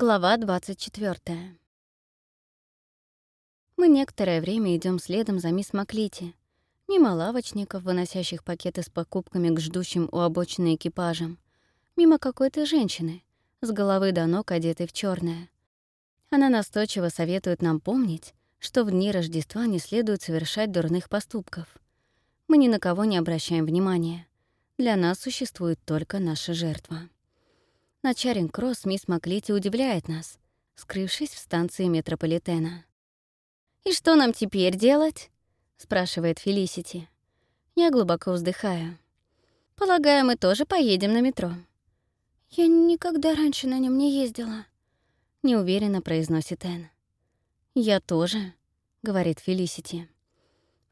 Глава 24. Мы некоторое время идем следом за мисс Маклити, мимо лавочников, выносящих пакеты с покупками к ждущим у обочины экипажам, мимо какой-то женщины, с головы до ног одетой в черное. Она настойчиво советует нам помнить, что в дни Рождества не следует совершать дурных поступков. Мы ни на кого не обращаем внимания. Для нас существует только наша жертва. На Чаринг-Кросс мисс Маклити удивляет нас, скрывшись в станции метрополитена. «И что нам теперь делать?» — спрашивает Фелисити. Я глубоко вздыхаю. «Полагаю, мы тоже поедем на метро». «Я никогда раньше на нем не ездила», — неуверенно произносит Энн. «Я тоже», — говорит Фелисити.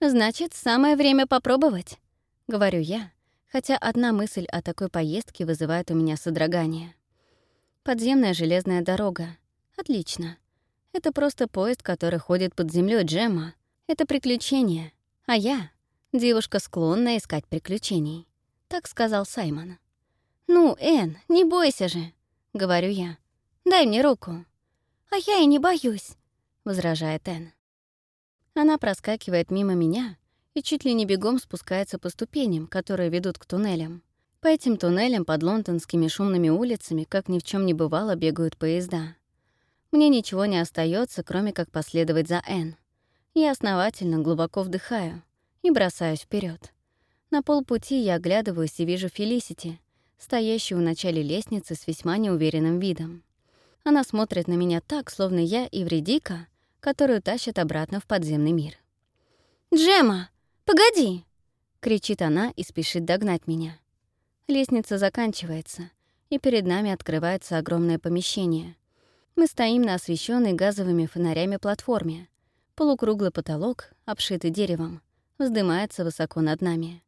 «Значит, самое время попробовать», — говорю я, хотя одна мысль о такой поездке вызывает у меня содрогание. Подземная железная дорога. Отлично. Это просто поезд, который ходит под землей Джема. Это приключение. А я — девушка, склонная искать приключений. Так сказал Саймон. «Ну, Эн, не бойся же», — говорю я. «Дай мне руку». «А я и не боюсь», — возражает Эн. Она проскакивает мимо меня и чуть ли не бегом спускается по ступеням, которые ведут к туннелям. По этим туннелям под лондонскими шумными улицами, как ни в чем не бывало, бегают поезда. Мне ничего не остается, кроме как последовать за Н. Я основательно глубоко вдыхаю и бросаюсь вперед. На полпути я оглядываюсь и вижу Фелисити, стоящую в начале лестницы с весьма неуверенным видом. Она смотрит на меня так, словно я Ивредика, которую тащат обратно в подземный мир. «Джема, погоди!» — кричит она и спешит догнать меня. Лестница заканчивается, и перед нами открывается огромное помещение. Мы стоим на освещенной газовыми фонарями платформе. Полукруглый потолок, обшитый деревом, вздымается высоко над нами.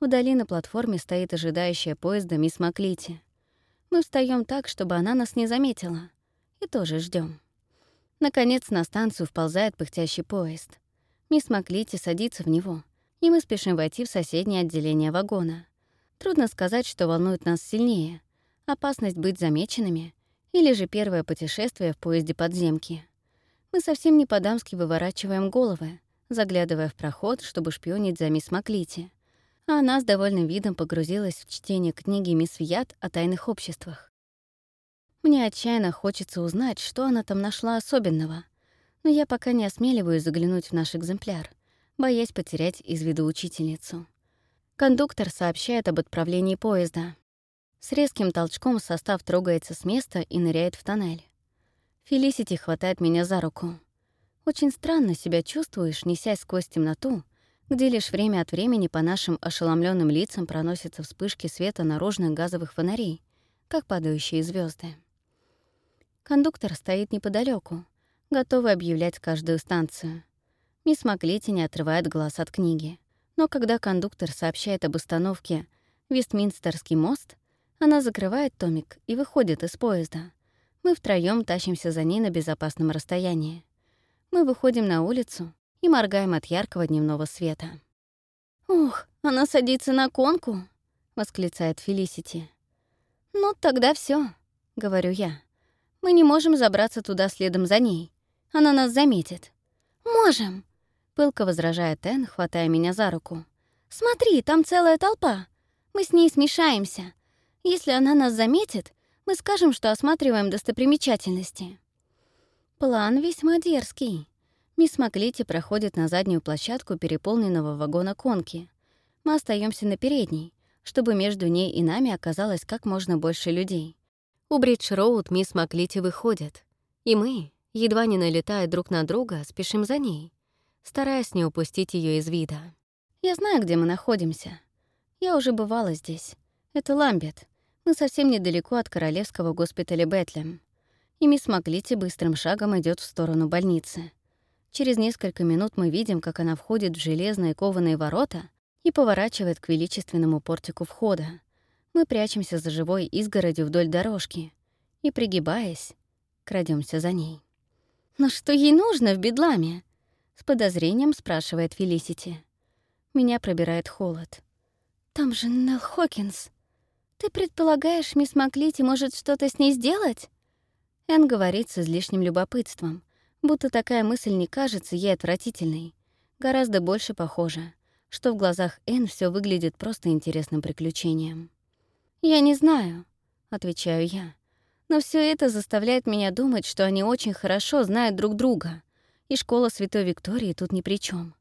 Вдали на платформе стоит ожидающая поезда мисс Маклити. Мы встаем так, чтобы она нас не заметила, и тоже ждем. Наконец на станцию вползает пыхтящий поезд. Мисс Маклити садится в него, и мы спешим войти в соседнее отделение вагона. Трудно сказать, что волнует нас сильнее — опасность быть замеченными или же первое путешествие в поезде подземки. Мы совсем не по-дамски выворачиваем головы, заглядывая в проход, чтобы шпионить за мисс Маклити. А она с довольным видом погрузилась в чтение книги мисс Вьят о тайных обществах. Мне отчаянно хочется узнать, что она там нашла особенного, но я пока не осмеливаюсь заглянуть в наш экземпляр, боясь потерять из виду учительницу. Кондуктор сообщает об отправлении поезда. С резким толчком состав трогается с места и ныряет в тоннель. Фелисити хватает меня за руку. Очень странно себя чувствуешь, несясь сквозь темноту, где лишь время от времени по нашим ошеломленным лицам проносятся вспышки света наружных газовых фонарей, как падающие звезды. Кондуктор стоит неподалеку, готовый объявлять каждую станцию. Мисс Маклити не отрывает глаз от книги. Но когда кондуктор сообщает об остановке «Вестминстерский мост», она закрывает томик и выходит из поезда. Мы втроём тащимся за ней на безопасном расстоянии. Мы выходим на улицу и моргаем от яркого дневного света. «Ух, она садится на конку!» — восклицает Фелисити. «Ну, тогда все, говорю я. «Мы не можем забраться туда следом за ней. Она нас заметит». «Можем!» Пылко возражает Энн, хватая меня за руку. «Смотри, там целая толпа. Мы с ней смешаемся. Если она нас заметит, мы скажем, что осматриваем достопримечательности». План весьма дерзкий. Мисс Маклити проходит на заднюю площадку переполненного вагона конки. Мы остаемся на передней, чтобы между ней и нами оказалось как можно больше людей. У Бридж-Роуд мисс Маклити выходит, и мы, едва не налетая друг на друга, спешим за ней стараясь не упустить ее из вида. Я знаю, где мы находимся. Я уже бывала здесь. Это Ламбет. Мы совсем недалеко от королевского госпиталя Бетлем. И мисс Маклити быстрым шагом идет в сторону больницы. Через несколько минут мы видим, как она входит в железные кованые ворота и поворачивает к величественному портику входа. Мы прячемся за живой изгородью вдоль дорожки и, пригибаясь, крадемся за ней. «Но что ей нужно в бедламе?» С подозрением спрашивает Фелисити. Меня пробирает холод. «Там же Нелл Хокинс. Ты предполагаешь, мисс Маклити может что-то с ней сделать?» Энн говорит с излишним любопытством, будто такая мысль не кажется ей отвратительной. Гораздо больше похоже, что в глазах Энн все выглядит просто интересным приключением. «Я не знаю», — отвечаю я. «Но все это заставляет меня думать, что они очень хорошо знают друг друга, и школа Святой Виктории тут ни при чем.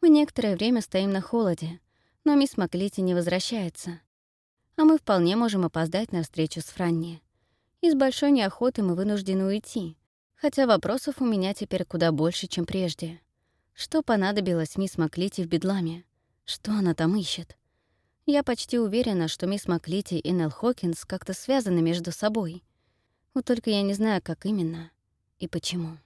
Мы некоторое время стоим на холоде, но мисс Маклити не возвращается. А мы вполне можем опоздать на встречу с Франни. И с большой неохотой мы вынуждены уйти, хотя вопросов у меня теперь куда больше, чем прежде. Что понадобилось мисс Маклити в Бедламе? Что она там ищет? Я почти уверена, что мисс Маклити и Нелл Хокинс как-то связаны между собой. Вот только я не знаю, как именно и почему.